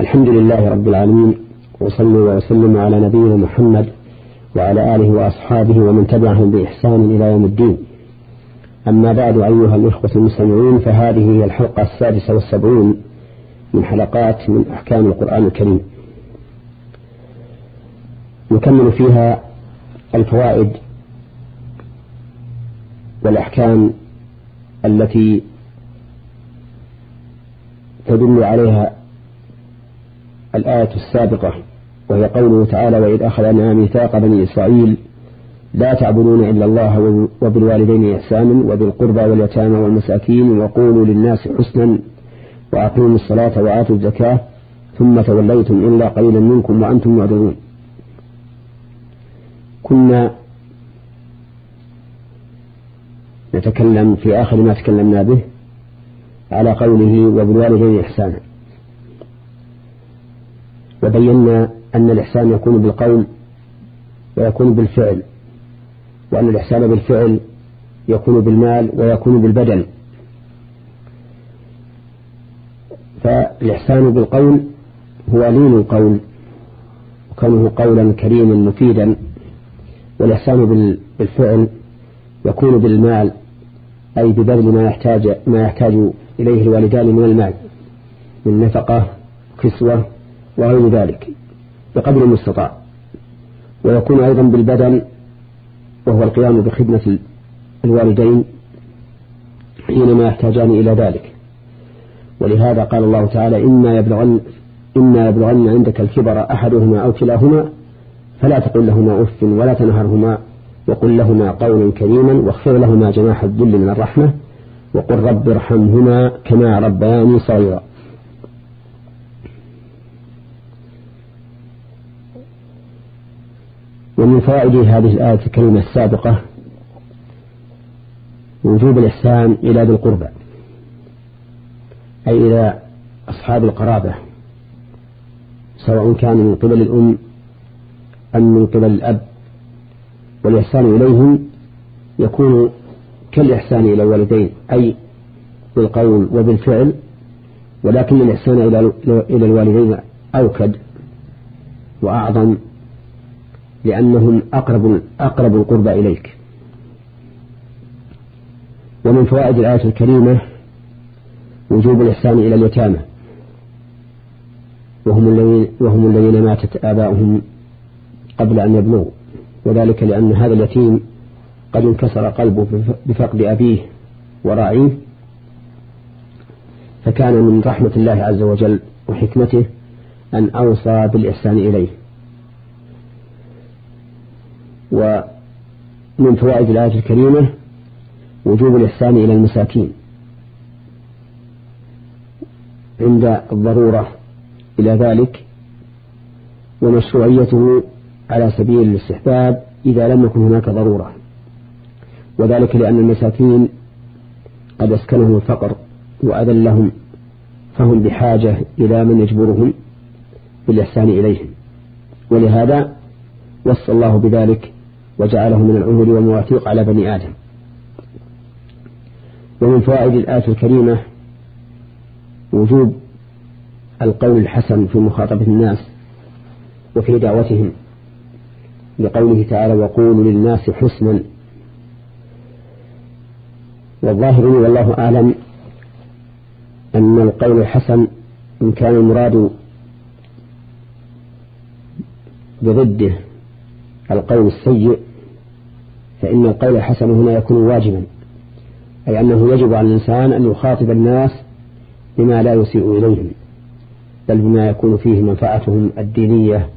الحمد لله رب العالمين وصلي وسلم على نبينا محمد وعلى آله وأصحابه ومن تبعهم بإحسان إلى يوم الدين. أما بعد أيها الإخوة المستمعين فهذه هي الحلقة السادسة والسبعون من حلقات من أحكام القرآن الكريم. نكمل فيها الفوائد والأحكام التي تدل عليها الآية السابقة وهي قوله تعالى وإذ أخذنا ميثاق بني إسرائيل لا تعبدون إلا الله وبالوالدين إحسانا وبالقربى واليتامى والمساكين وقولوا للناس حسنا وأقيموا الصلاة وآتوا الزكاة ثم توليتم إلا قليلا منكم وأنتم معرضون. كنا نتكلم في آخر ما تكلمنا به على قوله وبالوالدين إحسانا. وبينا أن الإحسان يكون بالقول ويكون بالفعل وأن الإحسان بالفعل يكون بالمال ويكون بالبدن. فالإحسان بالقول هو لين القول وكونه قولا كريما مفيدا والإحسان بالفعل يكون بالمال أي ببذل ما يحتاج ما يحتاج إليه الوالدان من المال من نفقة كسوة وغير ذلك بقدر المستطاع. ويكون أيضا بالبدن وهو القيام بخدمة الوالدين حينما يحتاجان إلى ذلك. ولهذا قال الله تعالى إما يبلغن إما يبلغن عندك الكبر أحدهما أو كلاهما فلا تقل لهما أف ولا تنهرهما وقل لهما قولا كريما واخفر لهما جناح الذل من الرحمة وقل رب ارحمهما كما ربياني صغيرا. ومن فوائد هذه الآية الكريمة السابقة وجوب الإحسان إلى ذي القربى أي إلى أصحاب القرابة سواء كان من قبل الأم أم من قبل الأب والإحسان إليهم يكون كالإحسان إلى الوالدين أي بالقول وبالفعل ولكن الإحسان إلى الوالدين أوكد وأعظم لأنهم أقرب أقرب القربى إليك. ومن فوائد الآية الكريمة وجوب الإحسان إلى اليتامى. وهم الذين وهم الذين ماتت آباؤهم قبل أن يبلغوا. وذلك لأن هذا اليتيم قد انكسر قلبه بفقد أبيه وراعيه فكان من رحمة الله عز وجل وحكمته أن أوصى بالإحسان إليه. ومن فوائد الآية الكريمة وجوب الإحسان إلى المساكين عند الضرورة إلى ذلك ومشروعيته على سبيل الاستحباب إذا لم يكن هناك ضرورة. وذلك لأن المساكين قد أسكنهم الفقر وأذلهم فهم بحاجة إلى من يجبرهم بالإحسان إليهم. ولهذا وصى الله بذلك وجعله من العهود والمواثيق على بني آدم. ومن فوائد الآية الكريمة وجوب القول الحسن في مخاطبة الناس وفي دعوتهم لقوله تعالى وقولوا للناس حسنا. والظاهر والله أعلم أن القول الحسن إن كان المراد بضده القول السيء فإن القول الحسن هنا يكون واجبا أي أنه يجب على الإنسان أن يخاطب الناس بما لا يسيء إليهم بل بما يكون فيه منفعتهم الدينية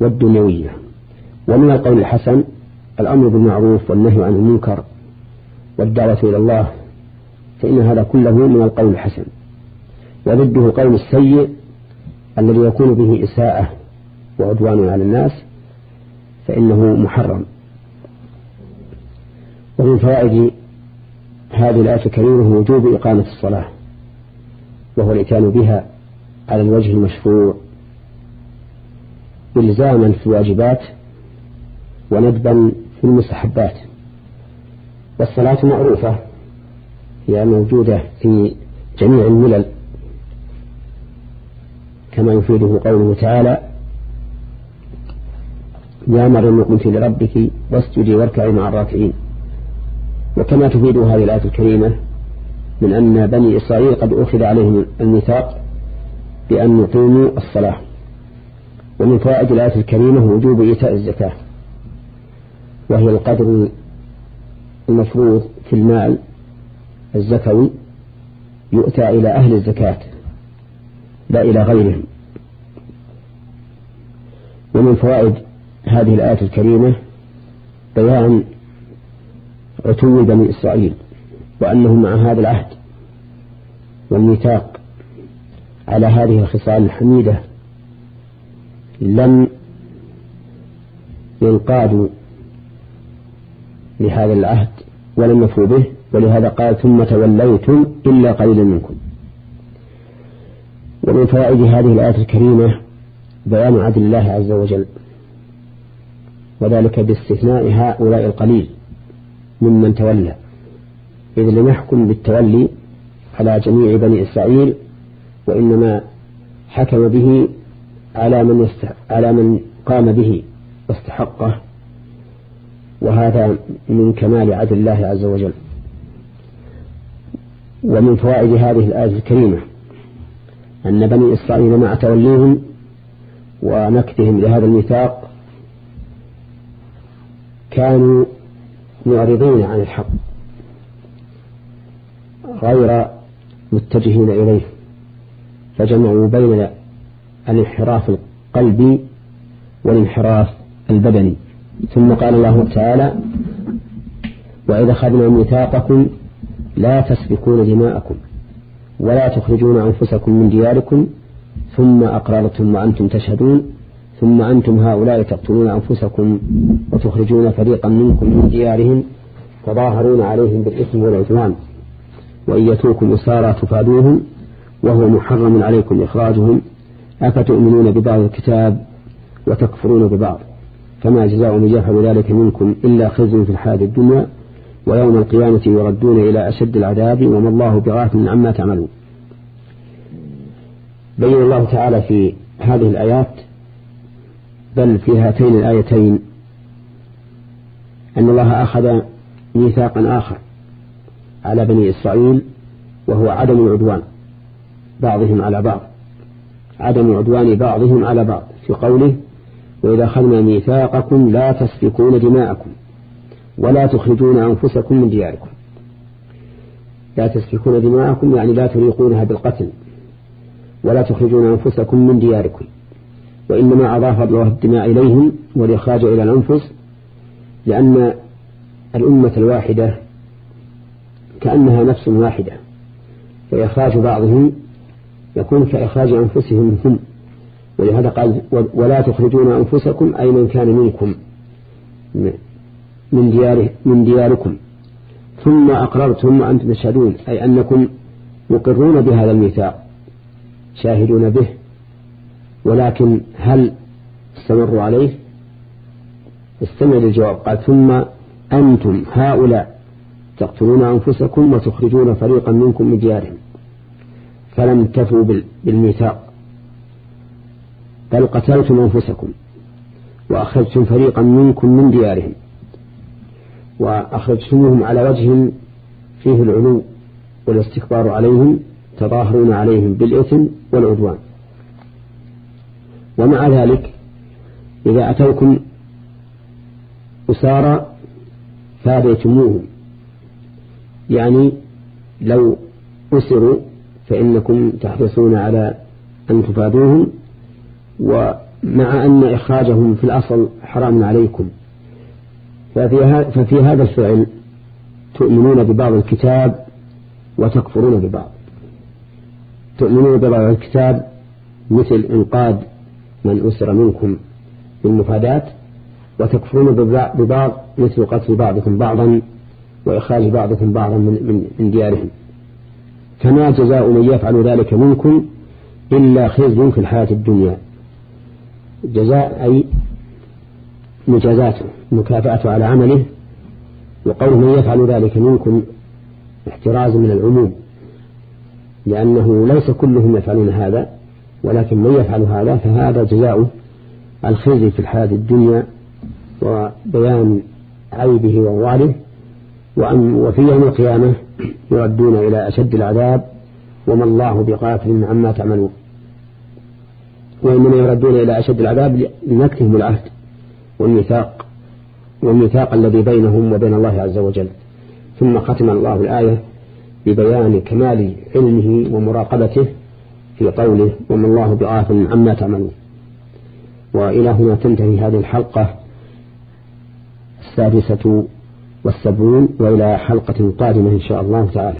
والدنيوية. ومن القول الحسن الأمر بالمعروف والنهي عن المنكر والدعوة إلى الله فإن هذا كله من القول الحسن. وضده قول السيء الذي يكون به إساءة وعدوان على الناس فإنه محرم. ومن فوائد هذه الآية الكريمة وجوب إقامة الصلاة وهو الإتيان بها على الوجه المشروع إلزاما في الواجبات وندبا في المستحبات. والصلاة معروفة هي موجودة في جميع الملل كما يفيده قوله تعالى يا مريم قلت لربك واسجدي واركعي مع الراكعين. وكما تفيد هذه الآية الكريمة من أن بني إسرائيل قد أخذ عليهم الميثاق بأن يقيموا الصلاة. ومن فوائد الآية الكريمة وجوب إيتاء الزكاة وهي القدر المفروض في المال الزكوي يؤتى إلى أهل الزكاة لا إلى غيرهم. ومن فوائد هذه الآية الكريمة بيان عتو بني إسرائيل وأنهم مع هذا العهد والميثاق على هذه الخصال الحميدة لم ينقادوا لهذا العهد ولم يفوا به ولهذا قال ثم توليتم إلا قليلا منكم. ومن فوائد هذه الآية الكريمة بيان عدل الله عز وجل وذلك باستثناء هؤلاء القليل. ممن تولى. إذ لم يحكم بالتولي على جميع بني إسرائيل وإنما حكم به على من على من قام به واستحقه. وهذا من كمال عدل الله عز وجل. ومن فوائد هذه الآية الكريمة أن بني إسرائيل مع توليهم ونكتهم لهذا الميثاق كانوا معرضين عن الحق غير متجهين إليه فجمعوا بين الانحراف القلبي والانحراف البدني. ثم قال الله تعالى وإذا أخذنا ميثاقكم لا تسفكون دماءكم ولا تخرجون أنفسكم من دياركم ثم أقررتم وأنتم تشهدون ثم أنتم هؤلاء تقتلون أنفسكم وتخرجون فريقا منكم من ديارهم تظاهرون عليهم بالإثم والعدوان. وإن يتوكم أسارى تفادوهم وهو محرم عليكم إخراجهم. أفتؤمنون ببعض الكتاب وتكفرون ببعض؟ فما جزاء من يفعل ذلك منكم إلا خزي في الحياة الدنيا ويوم القيامة يردون إلى أشد العذاب وما الله بغافل عما تعملون. بين الله تعالى في هذه الآيات بل في هاتين الآيتين أن الله أخذ ميثاقا آخر على بني إسرائيل وهو عدم العدوان بعضهم على بعض. عدم عدوان بعضهم على بعض في قوله وإذا أخذنا ميثاقكم لا تسفكون دماءكم ولا تخرجون أنفسكم من دياركم. لا تسفكون دماءكم يعني لا تريقونها بالقتل ولا تخرجون أنفسكم من دياركم. وإنما أضاف الله الدماء إليهم والإخراج إلى الأنفس لأن الأمة الواحدة كأنها نفس واحدة فإخراج بعضهم يكون كإخراج أنفسهم هم. ولهذا قال ولا تخرجون أنفسكم أي من كان منكم من دياره من دياركم. ثم أقررتم وأنتم تشهدون أي أنكم مقرون بهذا الميثاق شاهدون به ولكن هل استمروا عليه؟ استمع للجواب قال ثم أنتم هؤلاء تقتلون أنفسكم وتخرجون فريقا منكم من ديارهم فلم تفوا بالميثاق بل قتلتم أنفسكم وأخرجتم فريقا منكم من ديارهم وأخرجتموهم على وجه فيه العلو والاستكبار عليهم تظاهرون عليهم بالإثم والعدوان. ومع ذلك إذا أتوكم أسارى فاديتموهم يعني لو أسروا فإنكم تحرصون على أن تفادوهم ومع أن إخراجهم في الأصل حرام عليكم. ففي, هذا الفعل تؤمنون ببعض الكتاب وتكفرون ببعض. تؤمنون ببعض الكتاب مثل إنقاذ من أسر منكم بالمفادات وتكفرون ببعض مثل قتل بعضكم بعضا وإخراج بعضكم بعضا من, ديارهم. فما جزاء من يفعل ذلك منكم إلا خزي في الحياة الدنيا. جزاء أي مجازاته مكافأة على عمله. وقول من يفعل ذلك منكم احتراز من العموم لأنه ليس كلهم يفعلون هذا. ولكن من يفعل هذا فهذا جزاؤه الخزي في الحياة الدنيا وبيان عيبه وواله وفي يوم القيامة يردون إلى أشد العذاب وما الله بغافل عما تعملون. وإنما يردون إلى أشد العذاب لنكتهم العهد والميثاق والميثاق الذي بينهم وبين الله عز وجل. ثم ختم الله الآية ببيان كمال علمه ومراقبته في قوله وما الله بغافل عما تعملون. وإلى هنا تنتهي هذه الحلقة السادسة والسبعون وإلى حلقة قادمة إن شاء الله تعالى.